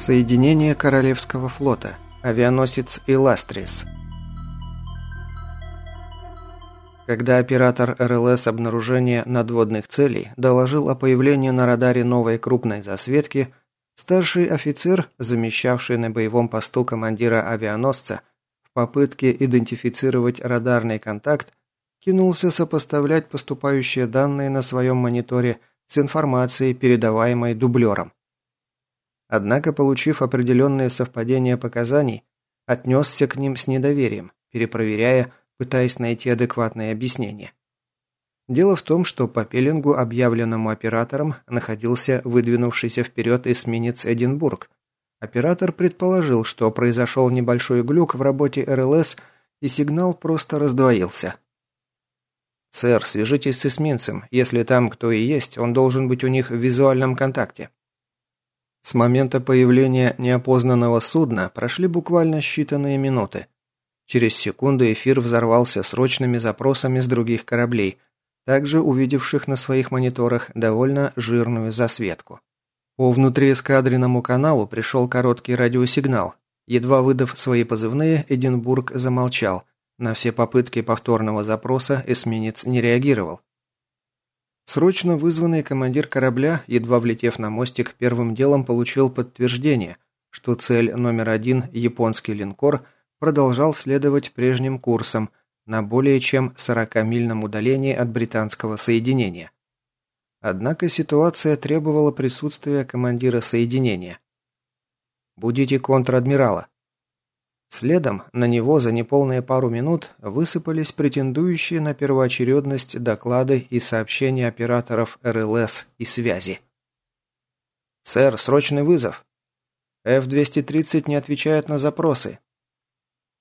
Соединение Королевского флота. Авианосец «Иластрис». Когда оператор РЛС обнаружения надводных целей доложил о появлении на радаре новой крупной засветки, старший офицер, замещавший на боевом посту командира авианосца, в попытке идентифицировать радарный контакт, кинулся сопоставлять поступающие данные на своем мониторе с информацией, передаваемой дублером. Однако, получив определенные совпадения показаний, отнесся к ним с недоверием, перепроверяя, пытаясь найти адекватное объяснение. Дело в том, что по пеленгу, объявленному оператором, находился выдвинувшийся вперед эсминец «Эдинбург». Оператор предположил, что произошел небольшой глюк в работе РЛС, и сигнал просто раздвоился. «Сэр, свяжитесь с эсминцем. Если там кто и есть, он должен быть у них в визуальном контакте». С момента появления неопознанного судна прошли буквально считанные минуты. Через секунду эфир взорвался срочными запросами с других кораблей, также увидевших на своих мониторах довольно жирную засветку. По внутриэскадренному каналу пришел короткий радиосигнал. Едва выдав свои позывные, Эдинбург замолчал. На все попытки повторного запроса эсминец не реагировал. Срочно вызванный командир корабля, едва влетев на мостик, первым делом получил подтверждение, что цель номер один, японский линкор, продолжал следовать прежним курсом на более чем 40-мильном удалении от британского соединения. Однако ситуация требовала присутствия командира соединения. «Будите контр-адмирала», Следом на него за неполные пару минут высыпались претендующие на первоочередность доклады и сообщения операторов РЛС и связи. «Сэр, срочный вызов. F-230 не отвечает на запросы.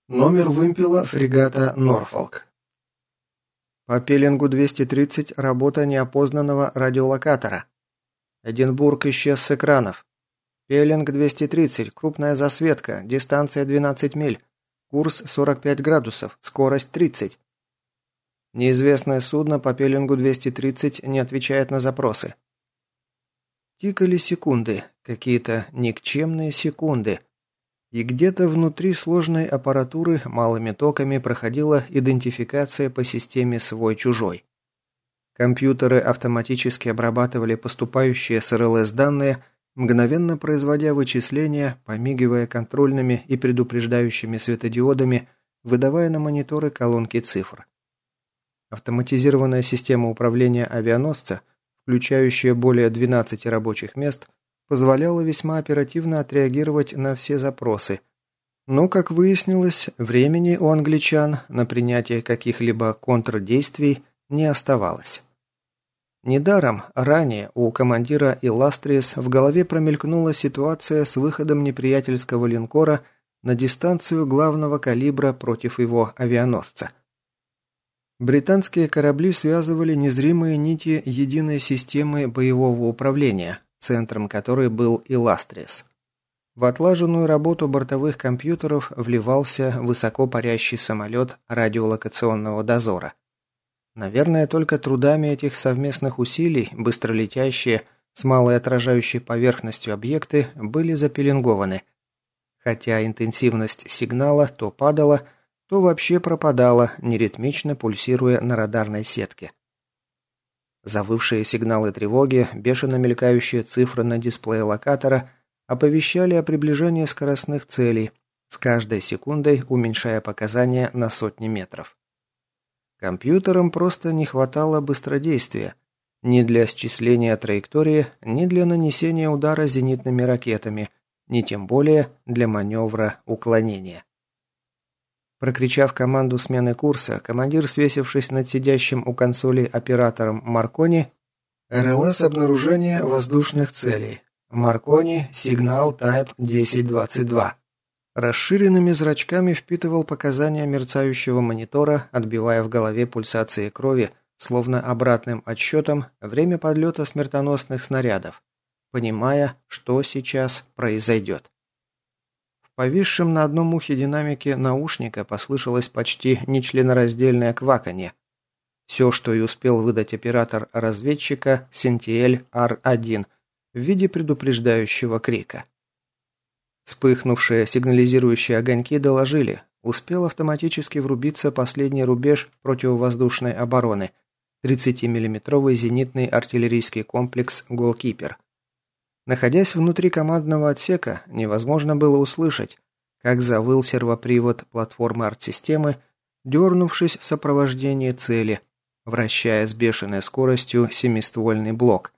Номер вымпела фрегата «Норфолк». По пеленгу 230 работа неопознанного радиолокатора. Эдинбург исчез с экранов. Пелинг 230, крупная засветка, дистанция 12 миль, курс 45 градусов, скорость 30. Неизвестное судно по пелингу 230 не отвечает на запросы. Тикали секунды, какие-то никчемные секунды. И где-то внутри сложной аппаратуры малыми токами проходила идентификация по системе свой-чужой. Компьютеры автоматически обрабатывали поступающие с РЛС данные – мгновенно производя вычисления, помигивая контрольными и предупреждающими светодиодами, выдавая на мониторы колонки цифр. Автоматизированная система управления авианосца, включающая более 12 рабочих мест, позволяла весьма оперативно отреагировать на все запросы. Но, как выяснилось, времени у англичан на принятие каких-либо контрдействий не оставалось. Недаром ранее у командира Иластриес в голове промелькнула ситуация с выходом неприятельского линкора на дистанцию главного калибра против его авианосца. Британские корабли связывали незримые нити единой системы боевого управления, центром которой был Иластриес. В отлаженную работу бортовых компьютеров вливался высоко парящий самолет радиолокационного дозора. Наверное, только трудами этих совместных усилий быстролетящие с малой отражающей поверхностью объекты были запеленгованы. Хотя интенсивность сигнала то падала, то вообще пропадала, неритмично пульсируя на радарной сетке. Завывшие сигналы тревоги, бешено мелькающие цифры на дисплее локатора оповещали о приближении скоростных целей, с каждой секундой уменьшая показания на сотни метров. Компьютерам просто не хватало быстродействия. Ни для счисления траектории, ни для нанесения удара зенитными ракетами, ни тем более для маневра уклонения. Прокричав команду смены курса, командир, свесившись над сидящим у консоли оператором Маркони, РЛС обнаружение воздушных целей. Маркони, сигнал Type 1022. Расширенными зрачками впитывал показания мерцающего монитора, отбивая в голове пульсации крови, словно обратным отсчетом, время подлета смертоносных снарядов, понимая, что сейчас произойдет. В повисшем на одном ухе динамике наушника послышалось почти нечленораздельное кваканье. Все, что и успел выдать оператор разведчика Сентиэль Р-1 в виде предупреждающего крика. Вспыхнувшие сигнализирующие огоньки доложили. Успел автоматически врубиться последний рубеж противовоздушной обороны – 30-миллиметровый зенитный артиллерийский комплекс «Голкипер». Находясь внутри командного отсека, невозможно было услышать, как завыл сервопривод платформы артсистемы, дернувшись в сопровождении цели, вращая с бешеной скоростью семиствольный блок.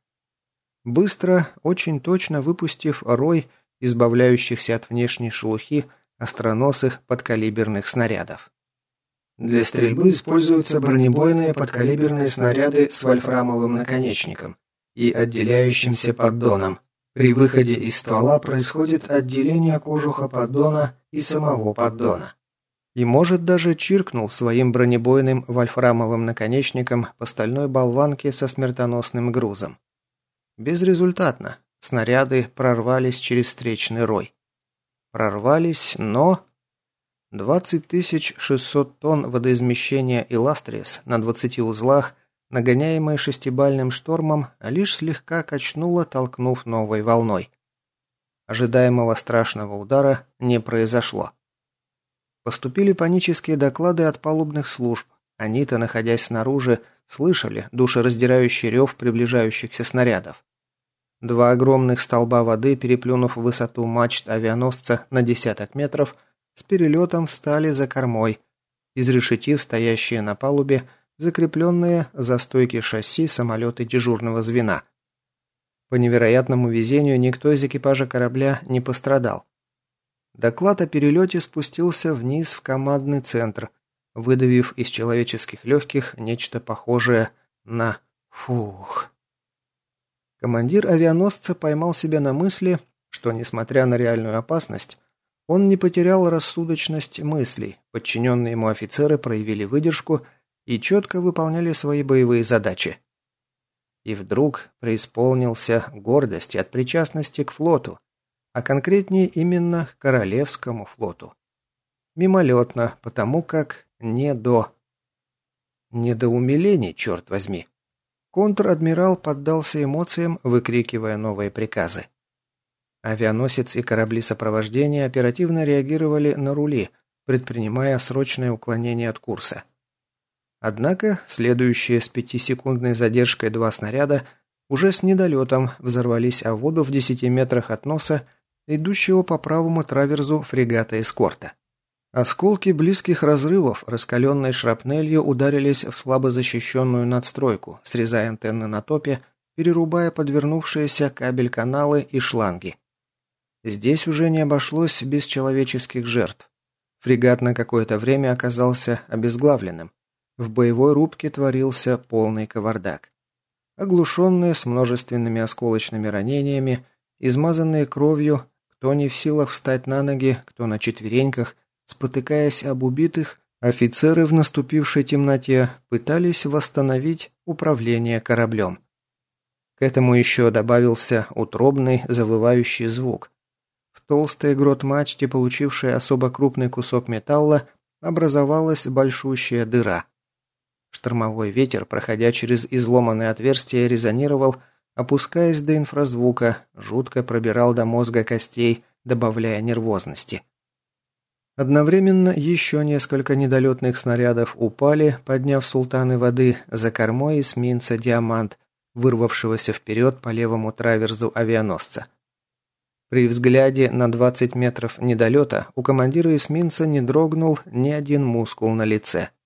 Быстро, очень точно выпустив рой – избавляющихся от внешней шелухи остроносых подкалиберных снарядов. Для стрельбы используются бронебойные подкалиберные снаряды с вольфрамовым наконечником и отделяющимся поддоном. При выходе из ствола происходит отделение кожуха поддона и самого поддона. И, может, даже чиркнул своим бронебойным вольфрамовым наконечником по стальной болванке со смертоносным грузом. Безрезультатно. Снаряды прорвались через встречный рой. Прорвались, но... 20 600 тонн водоизмещения «Иластриес» на 20 узлах, нагоняемые шестибальным штормом, лишь слегка качнуло, толкнув новой волной. Ожидаемого страшного удара не произошло. Поступили панические доклады от палубных служб. Они-то, находясь снаружи, слышали душераздирающий рев приближающихся снарядов. Два огромных столба воды, переплюнув высоту мачт авианосца на десяток метров, с перелетом встали за кормой, изрешетив стоящие на палубе закрепленные за стойки шасси самолеты дежурного звена. По невероятному везению никто из экипажа корабля не пострадал. Доклад о перелете спустился вниз в командный центр, выдавив из человеческих легких нечто похожее на «фух». Командир авианосца поймал себя на мысли, что, несмотря на реальную опасность, он не потерял рассудочность мыслей, подчиненные ему офицеры проявили выдержку и четко выполняли свои боевые задачи. И вдруг преисполнился гордости от причастности к флоту, а конкретнее именно к Королевскому флоту. Мимолетно, потому как не до... Не до умилений, черт возьми. Контр-адмирал поддался эмоциям, выкрикивая новые приказы. Авианосец и корабли сопровождения оперативно реагировали на рули, предпринимая срочное уклонение от курса. Однако, следующие с пятисекундной задержкой два снаряда уже с недолетом взорвались о воду в десяти метрах от носа идущего по правому траверзу фрегата эскорта. Осколки близких разрывов, раскаленной шрапнелью, ударились в слабо защищенную надстройку, срезая антенны на топе, перерубая подвернувшиеся кабель-каналы и шланги. Здесь уже не обошлось без человеческих жертв. Фрегат на какое-то время оказался обезглавленным. В боевой рубке творился полный кавардак. Оглушенные с множественными осколочными ранениями, измазанные кровью, кто не в силах встать на ноги, кто на четвереньках, Спотыкаясь об убитых, офицеры в наступившей темноте пытались восстановить управление кораблем. К этому еще добавился утробный завывающий звук. В толстой грот-мачте, получившей особо крупный кусок металла, образовалась большущая дыра. Штормовой ветер, проходя через изломанное отверстие, резонировал, опускаясь до инфразвука, жутко пробирал до мозга костей, добавляя нервозности. Одновременно еще несколько недолетных снарядов упали, подняв султаны воды за кормой эсминца «Диамант», вырвавшегося вперед по левому траверзу авианосца. При взгляде на 20 метров недолета у командира эсминца не дрогнул ни один мускул на лице.